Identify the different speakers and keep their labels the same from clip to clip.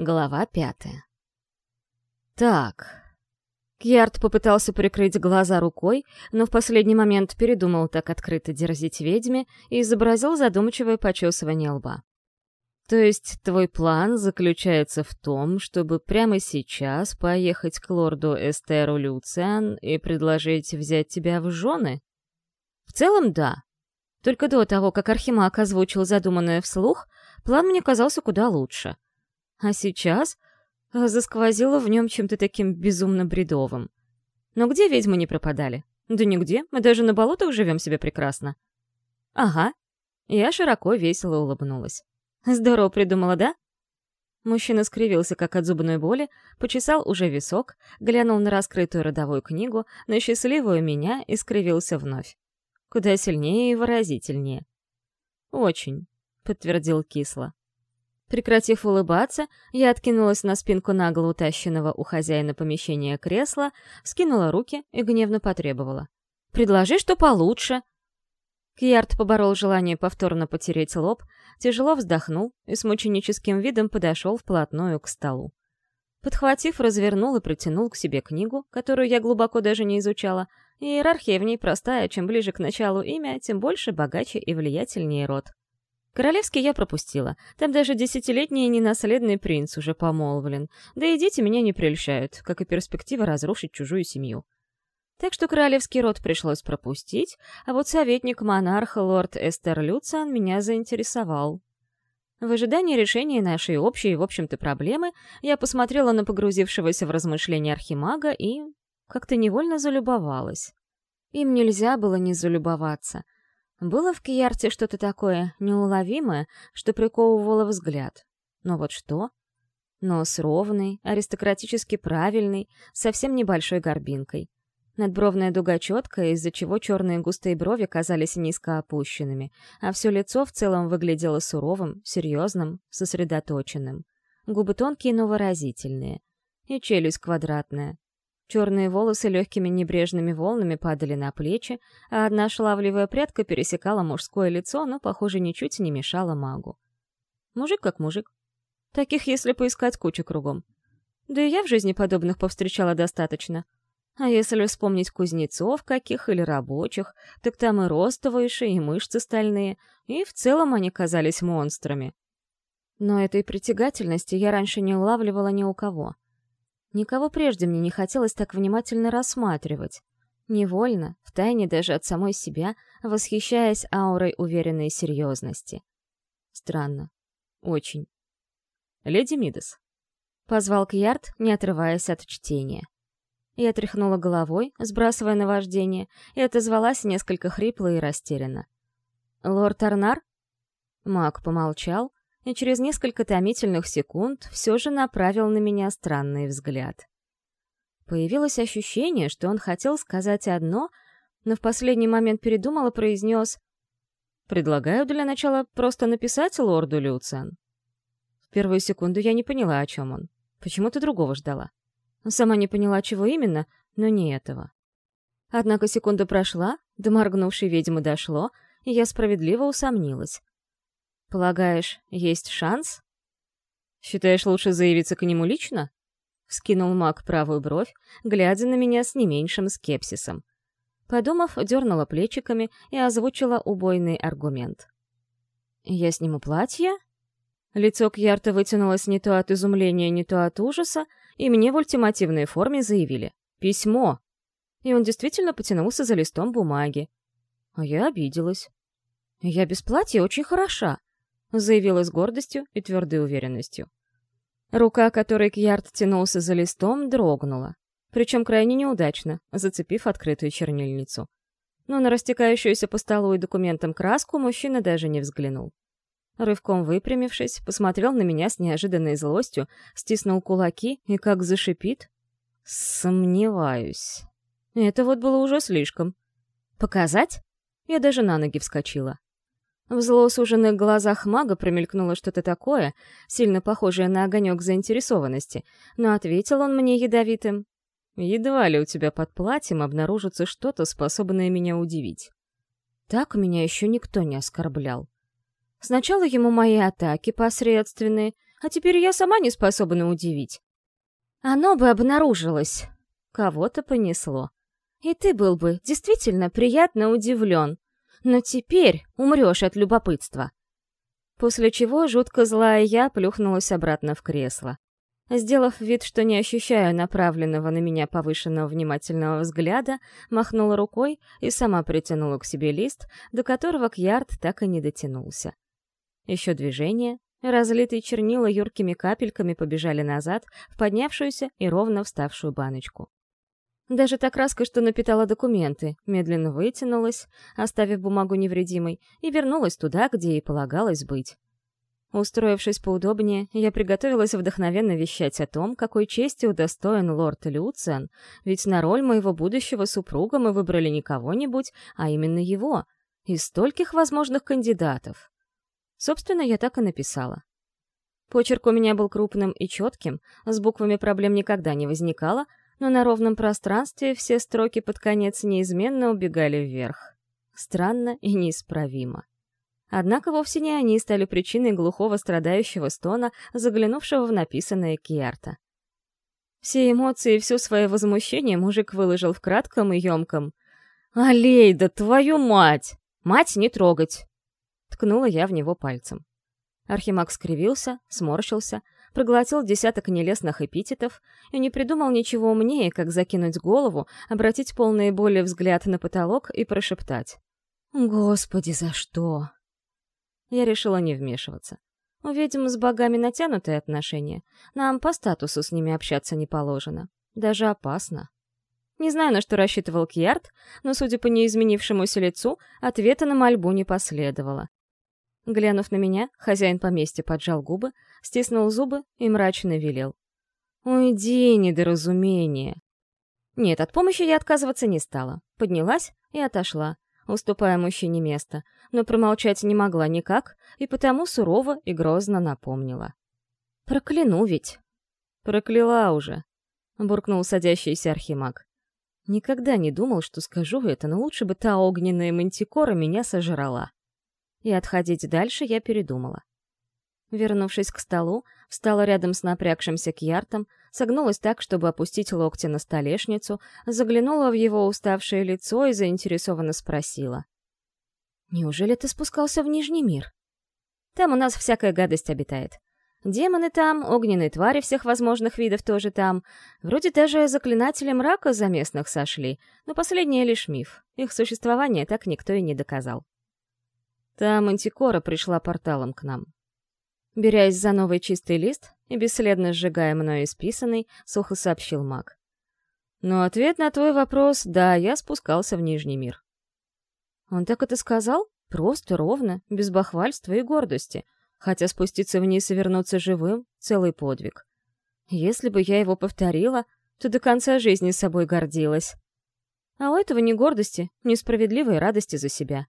Speaker 1: Глава пятая. Так. Кьярд попытался прикрыть глаза рукой, но в последний момент передумал так открыто дерзить ведьме и изобразил задумчивое почесывание лба. То есть твой план заключается в том, чтобы прямо сейчас поехать к лорду Эстеру Люциан и предложить взять тебя в жены? В целом, да. Только до того, как Архимаг озвучил задуманное вслух, план мне казался куда лучше — а сейчас засквозило в нем чем-то таким безумно бредовым. Но где ведьмы не пропадали? Да нигде, мы даже на болотах живем себе прекрасно. Ага. Я широко весело улыбнулась. Здорово придумала, да? Мужчина скривился, как от зубной боли, почесал уже висок, глянул на раскрытую родовую книгу, на счастливую меня и скривился вновь. Куда сильнее и выразительнее. «Очень», — подтвердил кисло. Прекратив улыбаться, я откинулась на спинку нагло утащенного у хозяина помещения кресла, скинула руки и гневно потребовала. «Предложи, что получше!» Кьярд поборол желание повторно потереть лоб, тяжело вздохнул и с мученическим видом подошел вплотную к столу. Подхватив, развернул и протянул к себе книгу, которую я глубоко даже не изучала, иерархия в ней простая, чем ближе к началу имя, тем больше, богаче и влиятельнее род. Королевский я пропустила. Там даже десятилетний ненаследный принц уже помолвлен. Да и дети меня не прельщают, как и перспектива разрушить чужую семью. Так что королевский род пришлось пропустить, а вот советник монарха лорд Эстер Люциан меня заинтересовал. В ожидании решения нашей общей, в общем-то, проблемы, я посмотрела на погрузившегося в размышления архимага и как-то невольно залюбовалась. Им нельзя было не залюбоваться — было в Киярте что-то такое неуловимое, что приковывало взгляд. Но вот что? Нос ровный, аристократически правильный, совсем небольшой горбинкой. Надбровная дуга четкая, из-за чего черные густые брови казались низко опущенными, а все лицо в целом выглядело суровым, серьезным, сосредоточенным. Губы тонкие, но выразительные. И челюсть квадратная, Черные волосы легкими небрежными волнами падали на плечи, а одна шаловливая прядка пересекала мужское лицо, но, похоже, ничуть не мешала магу. Мужик как мужик. Таких, если поискать, куча кругом. Да и я в жизни подобных повстречала достаточно. А если вспомнить кузнецов каких или рабочих, так там и рост выше, и мышцы стальные, и в целом они казались монстрами. Но этой притягательности я раньше не улавливала ни у кого — Никого прежде мне не хотелось так внимательно рассматривать. Невольно, втайне даже от самой себя, восхищаясь аурой уверенной серьезности. Странно. Очень. «Леди Мидас», — позвал Кьярд, не отрываясь от чтения. Я тряхнула головой, сбрасывая наваждение, и отозвалась несколько хрипло и растерянно. «Лорд Арнар?» Маг помолчал, и через несколько томительных секунд все же направил на меня странный взгляд. Появилось ощущение, что он хотел сказать одно, но в последний момент передумал и произнес «Предлагаю для начала просто написать лорду Люциан». В первую секунду я не поняла, о чем он. Почему-то другого ждала. Сама не поняла, чего именно, но не этого. Однако секунда прошла, до моргнувшей ведьмы дошло, и я справедливо усомнилась. «Полагаешь, есть шанс?» «Считаешь, лучше заявиться к нему лично?» — скинул маг правую бровь, глядя на меня с не меньшим скепсисом. Подумав, дернула плечиками и озвучила убойный аргумент. «Я сниму платье?» Лицо Кьярта вытянулось не то от изумления, не то от ужаса, и мне в ультимативной форме заявили «Письмо!» И он действительно потянулся за листом бумаги. А я обиделась. «Я без платья очень хороша заявила с гордостью и твердой уверенностью. Рука, которой Кьярд тянулся за листом, дрогнула. Причем крайне неудачно, зацепив открытую чернильницу. Но на растекающуюся по столу и документам краску мужчина даже не взглянул. Рывком выпрямившись, посмотрел на меня с неожиданной злостью, стиснул кулаки и как зашипит. Сомневаюсь. Это вот было уже слишком. Показать? Я даже на ноги вскочила. В злоусуженных глазах мага промелькнуло что-то такое, сильно похожее на огонек заинтересованности, но ответил он мне ядовитым. «Едва ли у тебя под платьем обнаружится что-то, способное меня удивить». Так меня еще никто не оскорблял. Сначала ему мои атаки посредственные, а теперь я сама не способна удивить. Оно бы обнаружилось. Кого-то понесло. И ты был бы действительно приятно удивлен. Но теперь умрешь от любопытства. После чего жутко злая я плюхнулась обратно в кресло. Сделав вид, что не ощущаю направленного на меня повышенного внимательного взгляда, махнула рукой и сама притянула к себе лист, до которого Кьярд так и не дотянулся. Еще движение, разлитые чернила юркими капельками побежали назад в поднявшуюся и ровно вставшую баночку. Даже та краска, что напитала документы, медленно вытянулась, оставив бумагу невредимой, и вернулась туда, где ей полагалось быть. Устроившись поудобнее, я приготовилась вдохновенно вещать о том, какой чести удостоен лорд Люциан, ведь на роль моего будущего супруга мы выбрали не кого-нибудь, а именно его, из стольких возможных кандидатов. Собственно, я так и написала. Почерк у меня был крупным и четким, с буквами проблем никогда не возникало, но на ровном пространстве все строки под конец неизменно убегали вверх. Странно и неисправимо. Однако вовсе не они стали причиной глухого страдающего стона, заглянувшего в написанное Киарта. Все эмоции и все свое возмущение мужик выложил в кратком и емком. «Алейда, твою мать! Мать не трогать!» Ткнула я в него пальцем. Архимаг скривился, сморщился, проглотил десяток нелестных эпитетов и не придумал ничего умнее, как закинуть голову, обратить полные боли взгляд на потолок и прошептать. «Господи, за что?» Я решила не вмешиваться. У ведьм с богами натянутые отношения. Нам по статусу с ними общаться не положено. Даже опасно. Не знаю, на что рассчитывал Кьярд, но, судя по неизменившемуся лицу, ответа на мольбу не последовало. Глянув на меня, хозяин поместья поджал губы, стиснул зубы и мрачно велел. «Уйди, недоразумение!» Нет, от помощи я отказываться не стала. Поднялась и отошла, уступая мужчине место, но промолчать не могла никак, и потому сурово и грозно напомнила. «Прокляну ведь!» «Прокляла уже!» — буркнул садящийся архимаг. Никогда не думал, что скажу это, но лучше бы та огненная мантикора меня сожрала. И отходить дальше я передумала. Вернувшись к столу, встала рядом с напрягшимся Кьяртом, согнулась так, чтобы опустить локти на столешницу, заглянула в его уставшее лицо и заинтересованно спросила. «Неужели ты спускался в Нижний мир?» «Там у нас всякая гадость обитает. Демоны там, огненные твари всех возможных видов тоже там. Вроде даже заклинатели мрака за местных сошли, но последнее лишь миф. Их существование так никто и не доказал. Там антикора пришла порталом к нам. Берясь за новый чистый лист и бесследно сжигая мною исписанный, сухо сообщил маг. Но ответ на твой вопрос — да, я спускался в Нижний мир. Он так это сказал? Просто, ровно, без бахвальства и гордости — хотя спуститься вниз и вернуться живым — целый подвиг. Если бы я его повторила, то до конца жизни собой гордилась. А у этого ни гордости, ни справедливой радости за себя.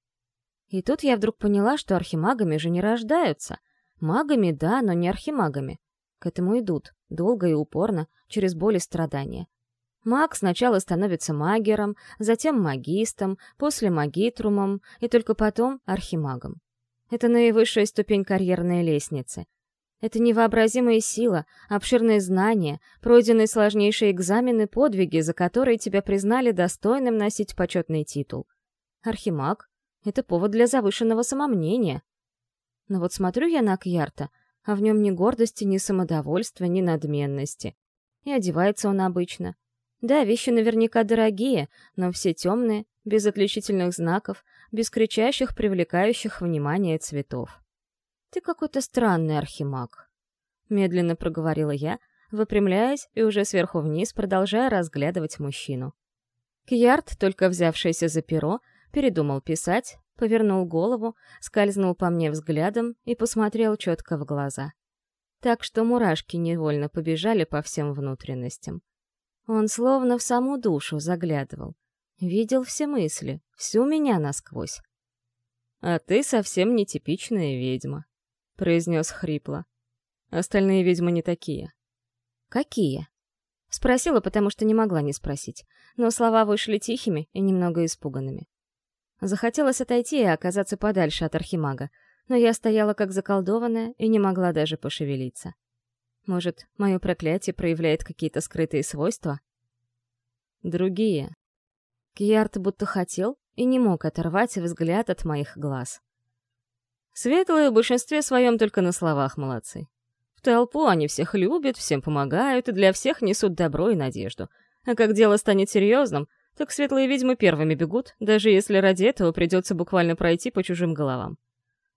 Speaker 1: И тут я вдруг поняла, что архимагами же не рождаются. Магами — да, но не архимагами. К этому идут, долго и упорно, через боль и страдания. Маг сначала становится магером, затем магистом, после магитрумом и только потом архимагом. Это наивысшая ступень карьерной лестницы. Это невообразимая сила, обширные знания, пройденные сложнейшие экзамены, подвиги, за которые тебя признали достойным носить почетный титул. Архимаг — это повод для завышенного самомнения. Но вот смотрю я на Кьярта, а в нем ни гордости, ни самодовольства, ни надменности. И одевается он обычно. Да, вещи наверняка дорогие, но все темные, без отличительных знаков, без кричащих, привлекающих внимание цветов. «Ты какой-то странный архимаг», — медленно проговорила я, выпрямляясь и уже сверху вниз продолжая разглядывать мужчину. Кьярд, только взявшийся за перо, передумал писать, повернул голову, скользнул по мне взглядом и посмотрел четко в глаза. Так что мурашки невольно побежали по всем внутренностям. Он словно в саму душу заглядывал, Видел все мысли, всю меня насквозь. «А ты совсем нетипичная ведьма», — произнес хрипло. «Остальные ведьмы не такие». «Какие?» Спросила, потому что не могла не спросить, но слова вышли тихими и немного испуганными. Захотелось отойти и оказаться подальше от архимага, Но я стояла как заколдованная и не могла даже пошевелиться. Может, мое проклятие проявляет какие-то скрытые свойства? Другие. Кьярд будто хотел и не мог оторвать взгляд от моих глаз. Светлые в большинстве своем только на словах молодцы. В толпу они всех любят, всем помогают и для всех несут добро и надежду. А как дело станет серьезным, так светлые ведьмы первыми бегут, даже если ради этого придется буквально пройти по чужим головам.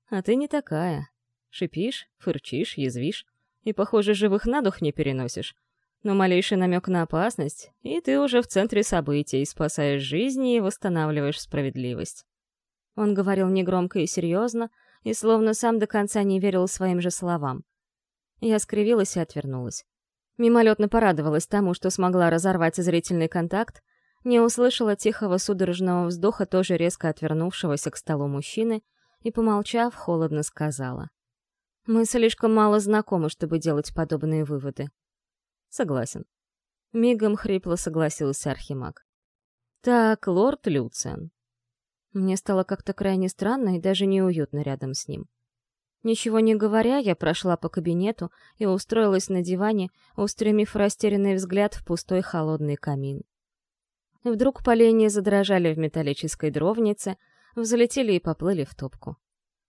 Speaker 1: А ты не такая. Шипишь, фырчишь, язвишь, и, похоже, живых на дух не переносишь. Но малейший намек на опасность, и ты уже в центре событий, спасаешь жизни и восстанавливаешь справедливость. Он говорил негромко и серьезно, и словно сам до конца не верил своим же словам. Я скривилась и отвернулась. Мимолетно порадовалась тому, что смогла разорвать зрительный контакт, не услышала тихого судорожного вздоха тоже резко отвернувшегося к столу мужчины и, помолчав, холодно сказала. «Мы слишком мало знакомы, чтобы делать подобные выводы». «Согласен». Мигом хрипло согласился Архимаг. «Так, лорд Люциан». Мне стало как-то крайне странно и даже неуютно рядом с ним. Ничего не говоря, я прошла по кабинету и устроилась на диване, устремив растерянный взгляд в пустой холодный камин. Вдруг поленья задрожали в металлической дровнице, взлетели и поплыли в топку.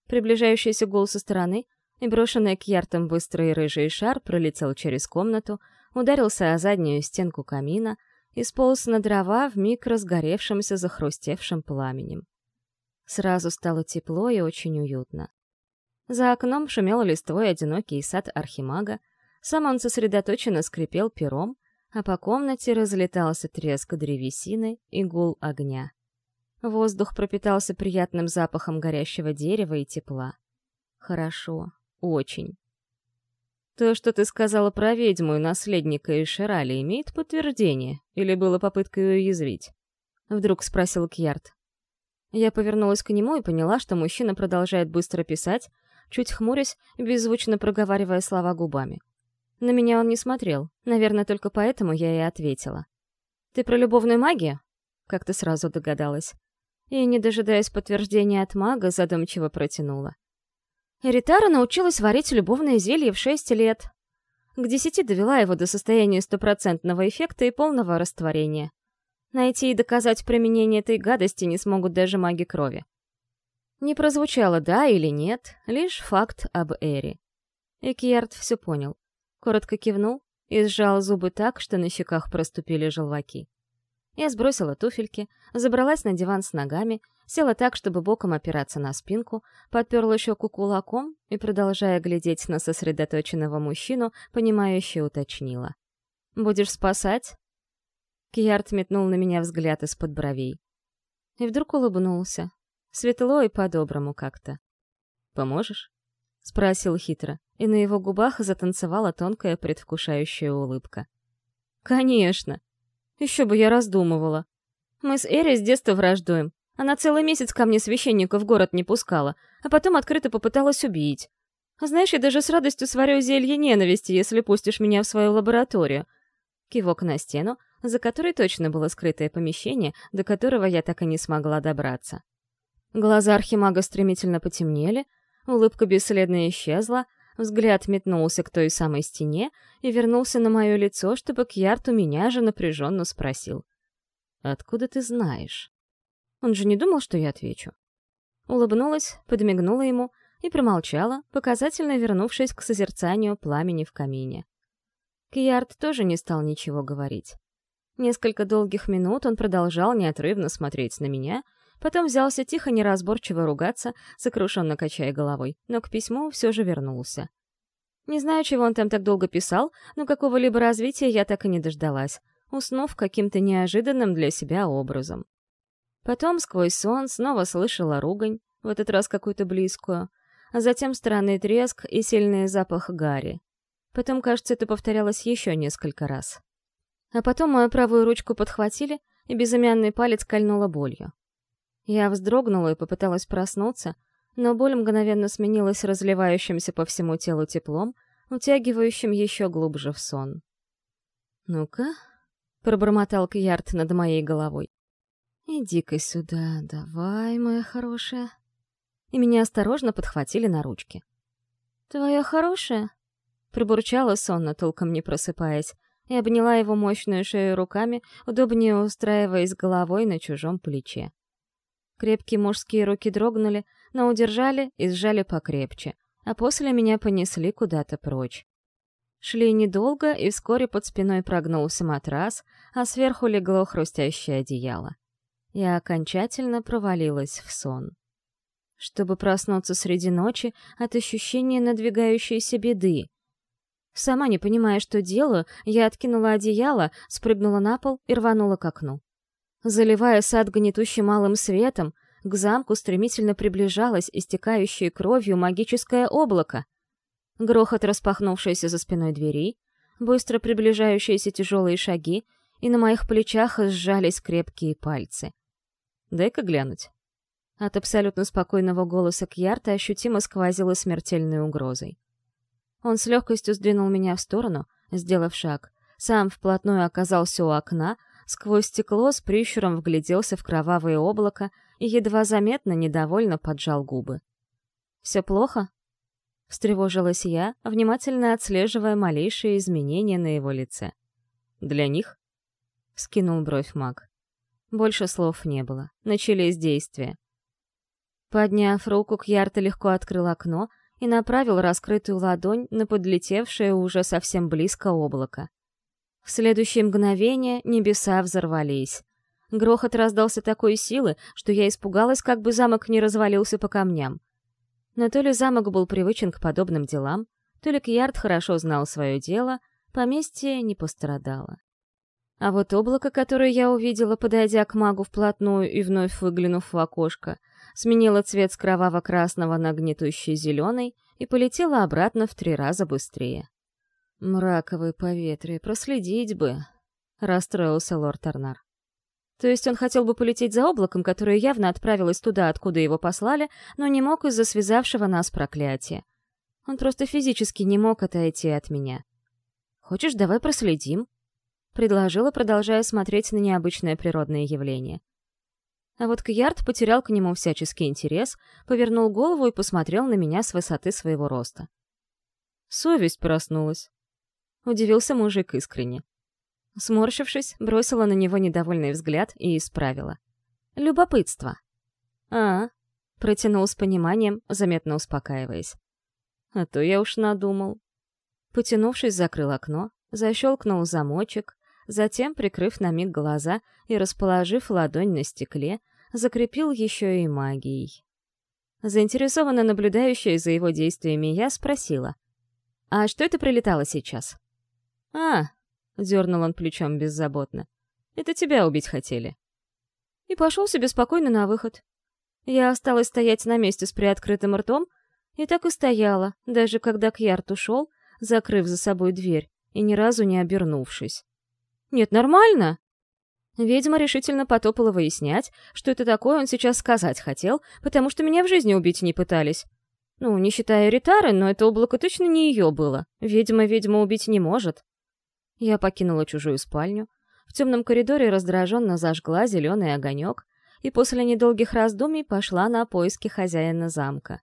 Speaker 1: Приближающийся гул со стороны и брошенный к яртам быстрый рыжий шар пролетел через комнату, ударился о заднюю стенку камина и сполз на дрова в миг разгоревшимся захрустевшим пламенем. Сразу стало тепло и очень уютно. За окном шумел листвой одинокий сад архимага, сам он сосредоточенно скрипел пером, а по комнате разлетался треск древесины и гул огня. Воздух пропитался приятным запахом горящего дерева и тепла. Хорошо, очень. То, что ты сказала про ведьму и наследника Ишерали, имеет подтверждение? Или было попыткой уязвить? Вдруг спросил Кьярд. Я повернулась к нему и поняла, что мужчина продолжает быстро писать, чуть хмурясь беззвучно проговаривая слова губами. На меня он не смотрел, наверное, только поэтому я и ответила. «Ты про любовную магию?» Как ты сразу догадалась. И, не дожидаясь подтверждения от мага, задумчиво протянула. Эритара научилась варить любовные зелья в шесть лет. К десяти довела его до состояния стопроцентного эффекта и полного растворения. Найти и доказать применение этой гадости не смогут даже маги крови. Не прозвучало «да» или «нет», лишь факт об Эри. Экьярд все понял. Коротко кивнул и сжал зубы так, что на щеках проступили желваки. Я сбросила туфельки, забралась на диван с ногами, села так, чтобы боком опираться на спинку, подперла щеку кулаком и, продолжая глядеть на сосредоточенного мужчину, понимающе уточнила. «Будешь спасать?» Кьярд метнул на меня взгляд из-под бровей. И вдруг улыбнулся, Светло и по-доброму как-то. «Поможешь?» — спросил хитро, и на его губах затанцевала тонкая предвкушающая улыбка. «Конечно! Еще бы я раздумывала. Мы с Эри с детства враждуем. Она целый месяц ко мне священника в город не пускала, а потом открыто попыталась убить. Знаешь, я даже с радостью сварю зелье ненависти, если пустишь меня в свою лабораторию». Кивок на стену, за которой точно было скрытое помещение, до которого я так и не смогла добраться. Глаза архимага стремительно потемнели, улыбка бесследно исчезла, взгляд метнулся к той самой стене и вернулся на мое лицо, чтобы Кьярт у меня же напряженно спросил. «Откуда ты знаешь?» Он же не думал, что я отвечу. Улыбнулась, подмигнула ему и промолчала, показательно вернувшись к созерцанию пламени в камине. Кьярд тоже не стал ничего говорить. Несколько долгих минут он продолжал неотрывно смотреть на меня — Потом взялся тихо неразборчиво ругаться, сокрушенно качая головой, но к письму все же вернулся. Не знаю, чего он там так долго писал, но какого-либо развития я так и не дождалась, уснув каким-то неожиданным для себя образом. Потом сквозь сон снова слышала ругань, в этот раз какую-то близкую, а затем странный треск и сильный запах гари. Потом, кажется, это повторялось еще несколько раз. А потом мою правую ручку подхватили, и безымянный палец кольнуло болью. Я вздрогнула и попыталась проснуться, но боль мгновенно сменилась разливающимся по всему телу теплом, утягивающим еще глубже в сон. «Ну-ка», — пробормотал Кьярд над моей головой. «Иди-ка сюда, давай, моя хорошая». и меня осторожно подхватили на ручки. «Твоя хорошая?» — пробурчала сонно, толком не просыпаясь, и обняла его мощную шею руками, удобнее устраиваясь головой на чужом плече. Крепкие мужские руки дрогнули, но удержали и сжали покрепче, а после меня понесли куда-то прочь. Шли недолго, и вскоре под спиной прогнулся матрас, а сверху легло хрустящее одеяло. Я окончательно провалилась в сон. Чтобы проснуться среди ночи от ощущения надвигающейся беды. Сама не понимая, что делаю, я откинула одеяло, спрыгнула на пол и рванула к окну. Заливая сад гнетущим малым светом, к замку стремительно приближалось истекающее кровью магическое облако. Грохот распахнувшейся за спиной двери, быстро приближающиеся тяжелые шаги, и на моих плечах сжались крепкие пальцы. «Дай-ка глянуть». От абсолютно спокойного голоса Кьярта ощутимо сквозило смертельной угрозой. Он с легкостью сдвинул меня в сторону, сделав шаг, сам вплотную оказался у окна, сквозь стекло с прищуром вгляделся в кровавое облако и едва заметно недовольно поджал губы. «Все плохо?» — встревожилась я, внимательно отслеживая малейшие изменения на его лице. «Для них?» — скинул бровь маг. Больше слов не было. Начались действия. Подняв руку, Кьярта легко открыл окно и направил раскрытую ладонь на подлетевшее уже совсем близко облако. В следующее мгновение небеса взорвались. Грохот раздался такой силы, что я испугалась, как бы замок не развалился по камням. Но то ли замок был привычен к подобным делам, то ли Кьярд хорошо знал свое дело, поместье не пострадало. А вот облако, которое я увидела, подойдя к магу вплотную и вновь выглянув в окошко, сменило цвет с кроваво-красного на гнетущий зеленый и полетело обратно в три раза быстрее. «Мраковое поветрие, проследить бы», — расстроился лорд Арнар. То есть он хотел бы полететь за облаком, которое явно отправилось туда, откуда его послали, но не мог из-за связавшего нас проклятия. Он просто физически не мог отойти от меня. «Хочешь, давай проследим?» — предложила, продолжая смотреть на необычное природное явление. А вот Кьярд потерял к нему всяческий интерес, повернул голову и посмотрел на меня с высоты своего роста. Совесть проснулась. Удивился мужик искренне. Сморщившись, бросила на него недовольный взгляд и исправила. Любопытство. А, протянул с пониманием, заметно успокаиваясь. А то я уж надумал. Потянувшись, закрыл окно, защелкнул замочек, затем, прикрыв на миг глаза и расположив ладонь на стекле, закрепил еще и магией. Заинтересованно наблюдающая за его действиями, я спросила. «А что это прилетало сейчас?» «А!» — дернул он плечом беззаботно. «Это тебя убить хотели». И пошел себе спокойно на выход. Я осталась стоять на месте с приоткрытым ртом, и так и стояла, даже когда Кьярд ушел, закрыв за собой дверь и ни разу не обернувшись. «Нет, нормально!» Ведьма решительно потопала выяснять, что это такое он сейчас сказать хотел, потому что меня в жизни убить не пытались. Ну, не считая Ритары, но это облако точно не ее было. Ведьма ведьма убить не может. Я покинула чужую спальню. В темном коридоре раздраженно зажгла зеленый огонек и после недолгих раздумий пошла на поиски хозяина замка.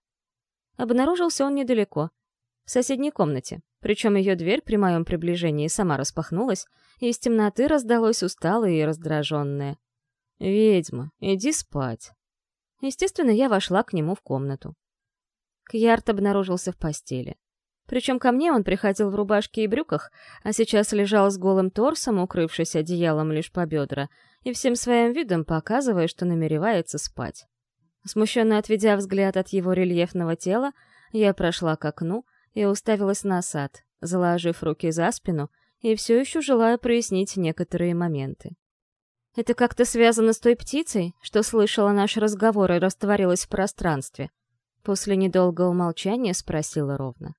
Speaker 1: Обнаружился он недалеко, в соседней комнате, причем ее дверь при моем приближении сама распахнулась, и из темноты раздалось усталое и раздраженное. «Ведьма, иди спать». Естественно, я вошла к нему в комнату. Кьярд обнаружился в постели. Причем ко мне он приходил в рубашке и брюках, а сейчас лежал с голым торсом, укрывшись одеялом лишь по бедра, и всем своим видом показывая, что намеревается спать. Смущенно отведя взгляд от его рельефного тела, я прошла к окну и уставилась на сад, заложив руки за спину и все еще желая прояснить некоторые моменты. Это как-то связано с той птицей, что слышала наш разговор и растворилась в пространстве. После недолгого молчания спросила ровно.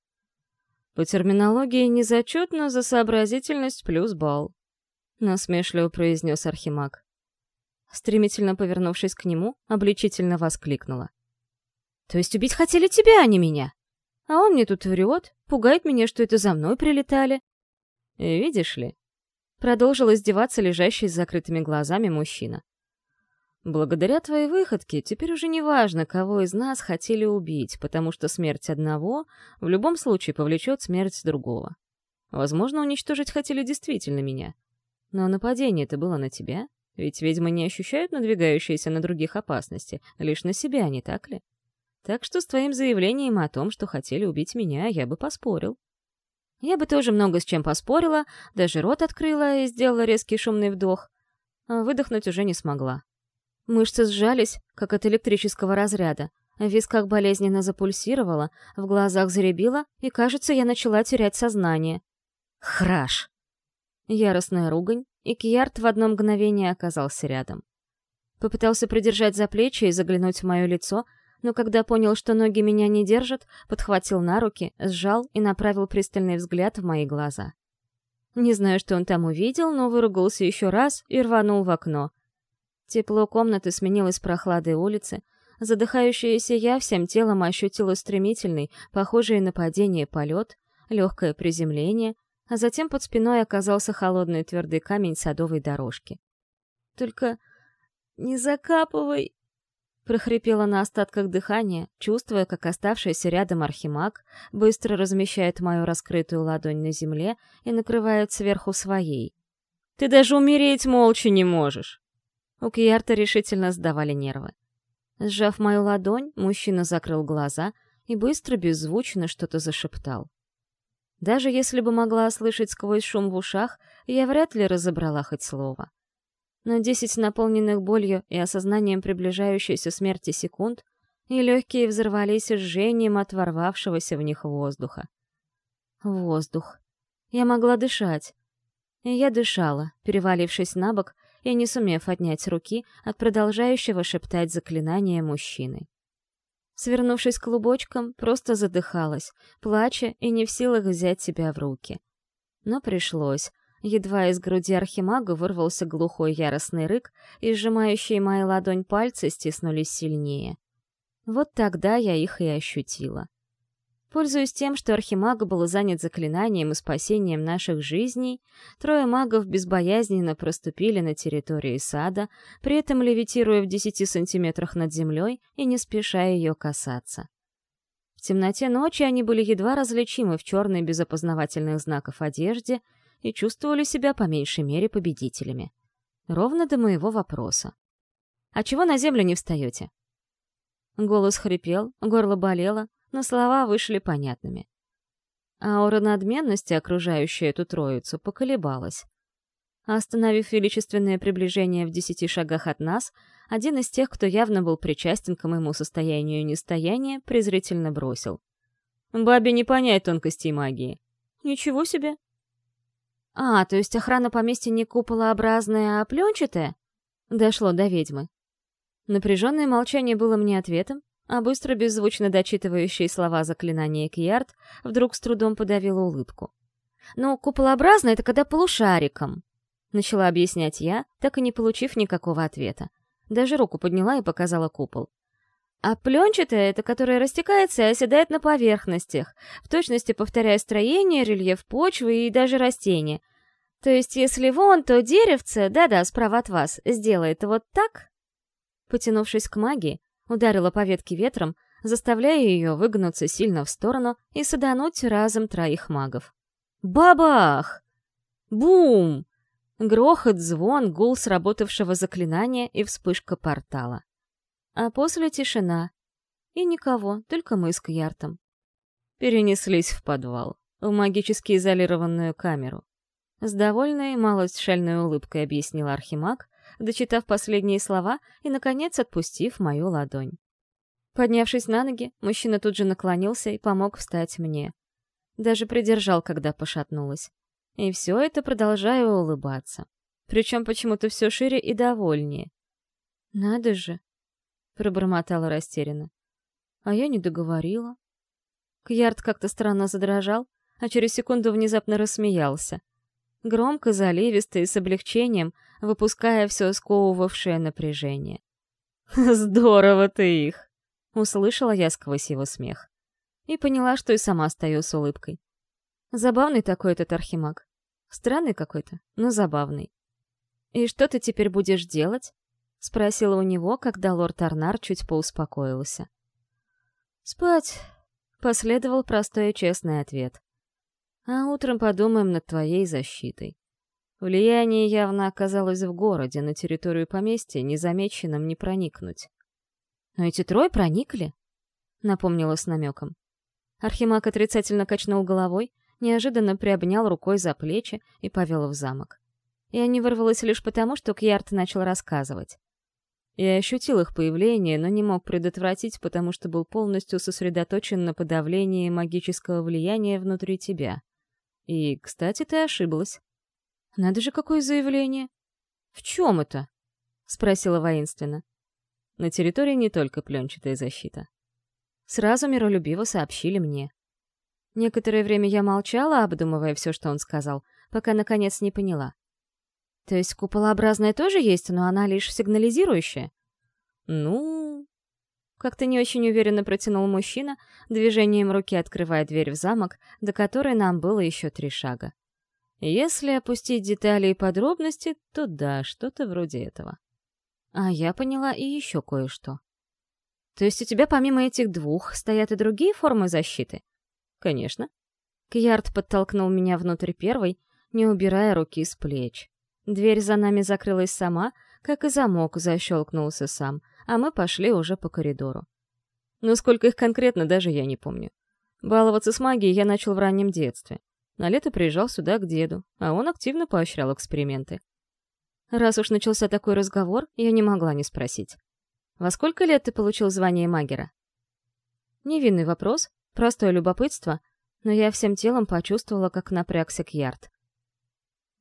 Speaker 1: По терминологии не зачет, но за сообразительность плюс балл. Насмешливо произнес Архимаг. Стремительно повернувшись к нему, обличительно воскликнула. «То есть убить хотели тебя, а не меня? А он мне тут врет, пугает меня, что это за мной прилетали». «Видишь ли?» Продолжил издеваться лежащий с закрытыми глазами мужчина. Благодаря твоей выходке теперь уже не важно, кого из нас хотели убить, потому что смерть одного в любом случае повлечет смерть другого. Возможно, уничтожить хотели действительно меня. Но нападение это было на тебя, ведь ведьмы не ощущают надвигающиеся на других опасности, лишь на себя, не так ли? Так что с твоим заявлением о том, что хотели убить меня, я бы поспорил. Я бы тоже много с чем поспорила, даже рот открыла и сделала резкий шумный вдох. А выдохнуть уже не смогла. Мышцы сжались, как от электрического разряда. В висках болезненно запульсировало, в глазах заребило, и, кажется, я начала терять сознание. Храш! Яростная ругань, и Кьярд в одно мгновение оказался рядом. Попытался придержать за плечи и заглянуть в мое лицо, но когда понял, что ноги меня не держат, подхватил на руки, сжал и направил пристальный взгляд в мои глаза. Не знаю, что он там увидел, но выругался еще раз и рванул в окно. Тепло комнаты сменилось прохладой улицы, задыхающаяся я всем телом ощутила стремительный, похожий на падение полет, легкое приземление, а затем под спиной оказался холодный твердый камень садовой дорожки. «Только не закапывай!» прохрипела на остатках дыхания, чувствуя, как оставшийся рядом архимаг быстро размещает мою раскрытую ладонь на земле и накрывает сверху своей. «Ты даже умереть молча не можешь!» У Кьярта решительно сдавали нервы. Сжав мою ладонь, мужчина закрыл глаза и быстро, беззвучно что-то зашептал. Даже если бы могла слышать сквозь шум в ушах, я вряд ли разобрала хоть слово но десять наполненных болью и осознанием приближающейся смерти секунд, и легкие взорвались жжением от ворвавшегося в них воздуха. Воздух. Я могла дышать. И я дышала, перевалившись на бок и не сумев отнять руки от продолжающего шептать заклинания мужчины. Свернувшись клубочком, просто задыхалась, плача и не в силах взять себя в руки. Но пришлось, Едва из груди архимага вырвался глухой яростный рык, и сжимающие мои ладонь пальцы стиснулись сильнее. Вот тогда я их и ощутила. Пользуясь тем, что архимаг был занят заклинанием и спасением наших жизней, трое магов безбоязненно проступили на территории сада, при этом левитируя в десяти сантиметрах над землей и не спеша ее касаться. В темноте ночи они были едва различимы в черной без опознавательных знаков одежде — и чувствовали себя по меньшей мере победителями. Ровно до моего вопроса. «А чего на землю не встаете?» Голос хрипел, горло болело, но слова вышли понятными. Аура надменности, окружающая эту троицу, поколебалась. Остановив величественное приближение в десяти шагах от нас, один из тех, кто явно был причастен к моему состоянию нестояния, презрительно бросил. «Бабе не понять тонкостей магии». «Ничего себе!» «А, то есть охрана поместья не куполообразная, а пленчатая?» Дошло до ведьмы. Напряженное молчание было мне ответом, а быстро беззвучно дочитывающие слова заклинания Кьярд вдруг с трудом подавила улыбку. «Ну, куполообразно — это когда полушариком», — начала объяснять я, так и не получив никакого ответа. Даже руку подняла и показала купол. А пленчатая — это которая растекается и оседает на поверхностях, в точности повторяя строение, рельеф почвы и даже растения. То есть, если вон то деревце, да-да, справа от вас, сделает вот так... Потянувшись к магии, ударила по ветке ветром, заставляя ее выгнуться сильно в сторону и садануть разом троих магов. Бабах! Бум! Грохот, звон, гул сработавшего заклинания и вспышка портала. А после тишина. И никого, только мы с Кьяртом. Перенеслись в подвал, в магически изолированную камеру. С довольной, малость шальной улыбкой объяснил Архимаг, дочитав последние слова и, наконец, отпустив мою ладонь. Поднявшись на ноги, мужчина тут же наклонился и помог встать мне. Даже придержал, когда пошатнулась. И все это продолжаю улыбаться. Причем почему-то все шире и довольнее. Надо же, пробормотала растерянно. А я не договорила. Кьярд как-то странно задрожал, а через секунду внезапно рассмеялся. Громко, заливисто и с облегчением, выпуская все сковывавшее напряжение. «Здорово ты их!» — услышала я сквозь его смех. И поняла, что и сама стою с улыбкой. Забавный такой этот архимаг. Странный какой-то, но забавный. «И что ты теперь будешь делать?» Спросила у него, когда лорд Арнар чуть поуспокоился. «Спать», — последовал простой и честный ответ. «А утром подумаем над твоей защитой. Влияние явно оказалось в городе, на территорию поместья незамеченным не проникнуть». «Но эти трое проникли?» — напомнила с намеком. Архимаг отрицательно качнул головой, неожиданно приобнял рукой за плечи и повел в замок. Я не вырвалась лишь потому, что Кьярд начал рассказывать. Я ощутил их появление, но не мог предотвратить, потому что был полностью сосредоточен на подавлении магического влияния внутри тебя. И, кстати, ты ошиблась. Надо же, какое заявление. В чем это? Спросила воинственно. На территории не только пленчатая защита. Сразу миролюбиво сообщили мне. Некоторое время я молчала, обдумывая все, что он сказал, пока, наконец, не поняла. То есть куполообразная тоже есть, но она лишь сигнализирующая? Ну... Как-то не очень уверенно протянул мужчина, движением руки открывая дверь в замок, до которой нам было еще три шага. Если опустить детали и подробности, то да, что-то вроде этого. А я поняла и еще кое-что. То есть у тебя помимо этих двух стоят и другие формы защиты? Конечно. Кьярд подтолкнул меня внутрь первой, не убирая руки с плеч. Дверь за нами закрылась сама, как и замок защелкнулся сам, а мы пошли уже по коридору. Но сколько их конкретно, даже я не помню. Баловаться с магией я начал в раннем детстве. На лето приезжал сюда к деду, а он активно поощрял эксперименты. Раз уж начался такой разговор, я не могла не спросить. «Во сколько лет ты получил звание магера?» Невинный вопрос, простое любопытство, но я всем телом почувствовала, как напрягся Кьярд.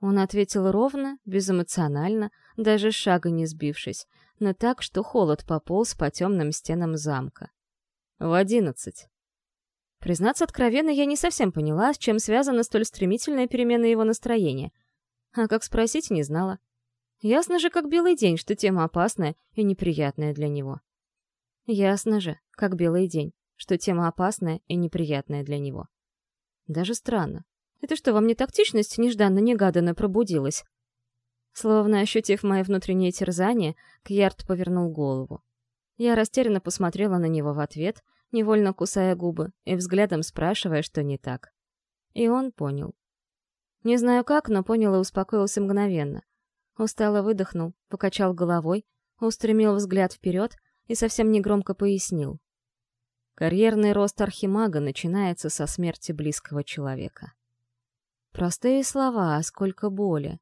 Speaker 1: Он ответил ровно, безэмоционально, даже шага не сбившись, но так, что холод пополз по темным стенам замка. В одиннадцать. Признаться откровенно, я не совсем поняла, с чем связана столь стремительная перемена его настроения. А как спросить, не знала. Ясно же, как белый день, что тема опасная и неприятная для него. Ясно же, как белый день, что тема опасная и неприятная для него. Даже странно. Это что, во мне тактичность нежданно-негаданно пробудилась? Словно ощутив мои внутренние терзания, Кьярд повернул голову. Я растерянно посмотрела на него в ответ, невольно кусая губы и взглядом спрашивая, что не так. И он понял. Не знаю как, но понял и успокоился мгновенно. Устало выдохнул, покачал головой, устремил взгляд вперед и совсем негромко пояснил. Карьерный рост архимага начинается со смерти близкого человека. Простые слова, а сколько боли.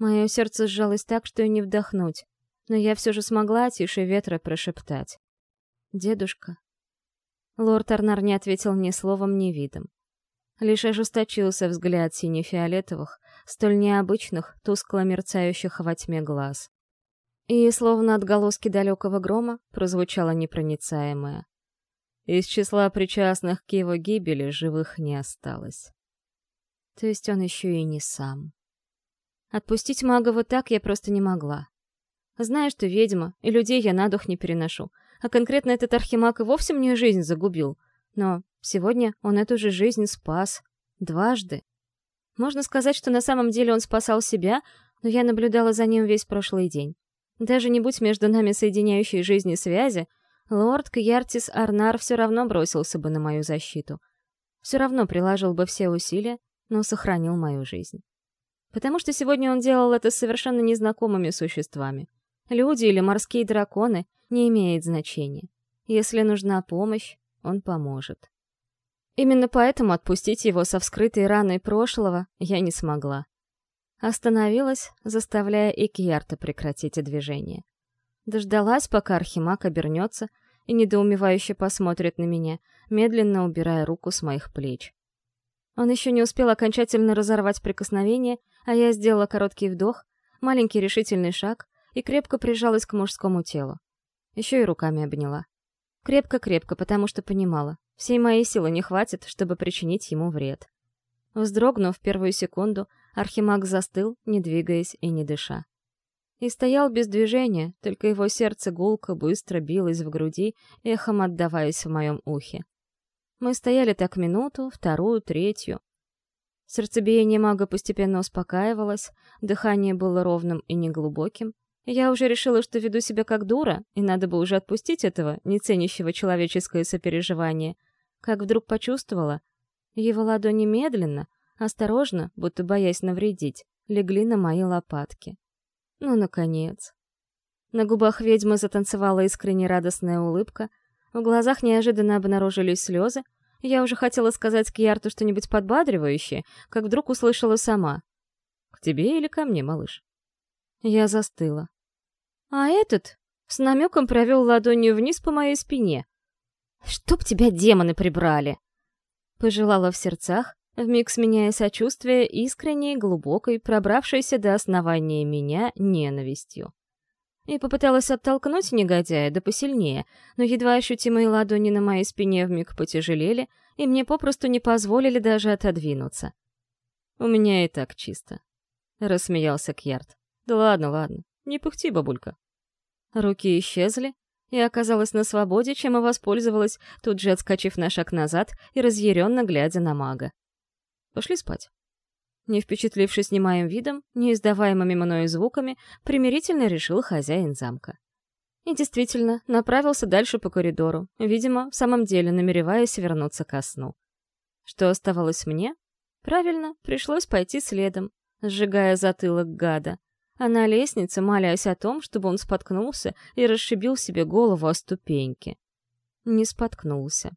Speaker 1: Мое сердце сжалось так, что и не вдохнуть, но я все же смогла тише ветра прошептать. «Дедушка». Лорд Арнар не ответил ни словом, ни видом. Лишь ожесточился взгляд сине-фиолетовых, столь необычных, тускло мерцающих во тьме глаз. И, словно отголоски далекого грома, прозвучало непроницаемое. Из числа причастных к его гибели живых не осталось. То есть он еще и не сам. Отпустить мага вот так я просто не могла. Знаю, что ведьма, и людей я на дух не переношу. А конкретно этот архимаг и вовсе мне жизнь загубил. Но сегодня он эту же жизнь спас. Дважды. Можно сказать, что на самом деле он спасал себя, но я наблюдала за ним весь прошлый день. Даже не будь между нами соединяющей жизни связи, лорд Кьяртис Арнар все равно бросился бы на мою защиту. Все равно приложил бы все усилия, но сохранил мою жизнь. Потому что сегодня он делал это с совершенно незнакомыми существами. Люди или морские драконы не имеет значения. Если нужна помощь, он поможет. Именно поэтому отпустить его со вскрытой раной прошлого я не смогла. Остановилась, заставляя Икьярта прекратить движение. Дождалась, пока Архимаг обернется и недоумевающе посмотрит на меня, медленно убирая руку с моих плеч. Он еще не успел окончательно разорвать прикосновение, а я сделала короткий вдох, маленький решительный шаг и крепко прижалась к мужскому телу. Еще и руками обняла. Крепко-крепко, потому что понимала, всей моей силы не хватит, чтобы причинить ему вред. Вздрогнув первую секунду, Архимаг застыл, не двигаясь и не дыша. И стоял без движения, только его сердце гулко быстро билось в груди, эхом отдаваясь в моем ухе. Мы стояли так минуту, вторую, третью. Сердцебиение мага постепенно успокаивалось, дыхание было ровным и неглубоким, Я уже решила, что веду себя как дура, и надо бы уже отпустить этого, не ценящего человеческое сопереживание. Как вдруг почувствовала, его ладони медленно, осторожно, будто боясь навредить, легли на мои лопатки. Ну, наконец. На губах ведьмы затанцевала искренне радостная улыбка, в глазах неожиданно обнаружились слезы, я уже хотела сказать Кьярту что-нибудь подбадривающее, как вдруг услышала сама. «К тебе или ко мне, малыш?» Я застыла. А этот с намеком провел ладонью вниз по моей спине. «Чтоб тебя демоны прибрали!» Пожелала в сердцах, вмиг сменяя сочувствие искренней, глубокой, пробравшейся до основания меня ненавистью. И попыталась оттолкнуть негодяя, да посильнее, но едва ощутимые ладони на моей спине вмиг потяжелели, и мне попросту не позволили даже отодвинуться. «У меня и так чисто», — рассмеялся Кьярд. «Да ладно, ладно, не пыхти, бабулька». Руки исчезли, и оказалась на свободе, чем и воспользовалась, тут же отскочив на шаг назад и разъяренно глядя на мага. Пошли спать. Не впечатлившись ни моим видом, ни издаваемыми мною звуками, примирительно решил хозяин замка. И действительно, направился дальше по коридору, видимо, в самом деле намереваясь вернуться ко сну. Что оставалось мне? Правильно, пришлось пойти следом, сжигая затылок гада, а на лестнице молясь о том, чтобы он споткнулся и расшибил себе голову о ступеньки. Не споткнулся.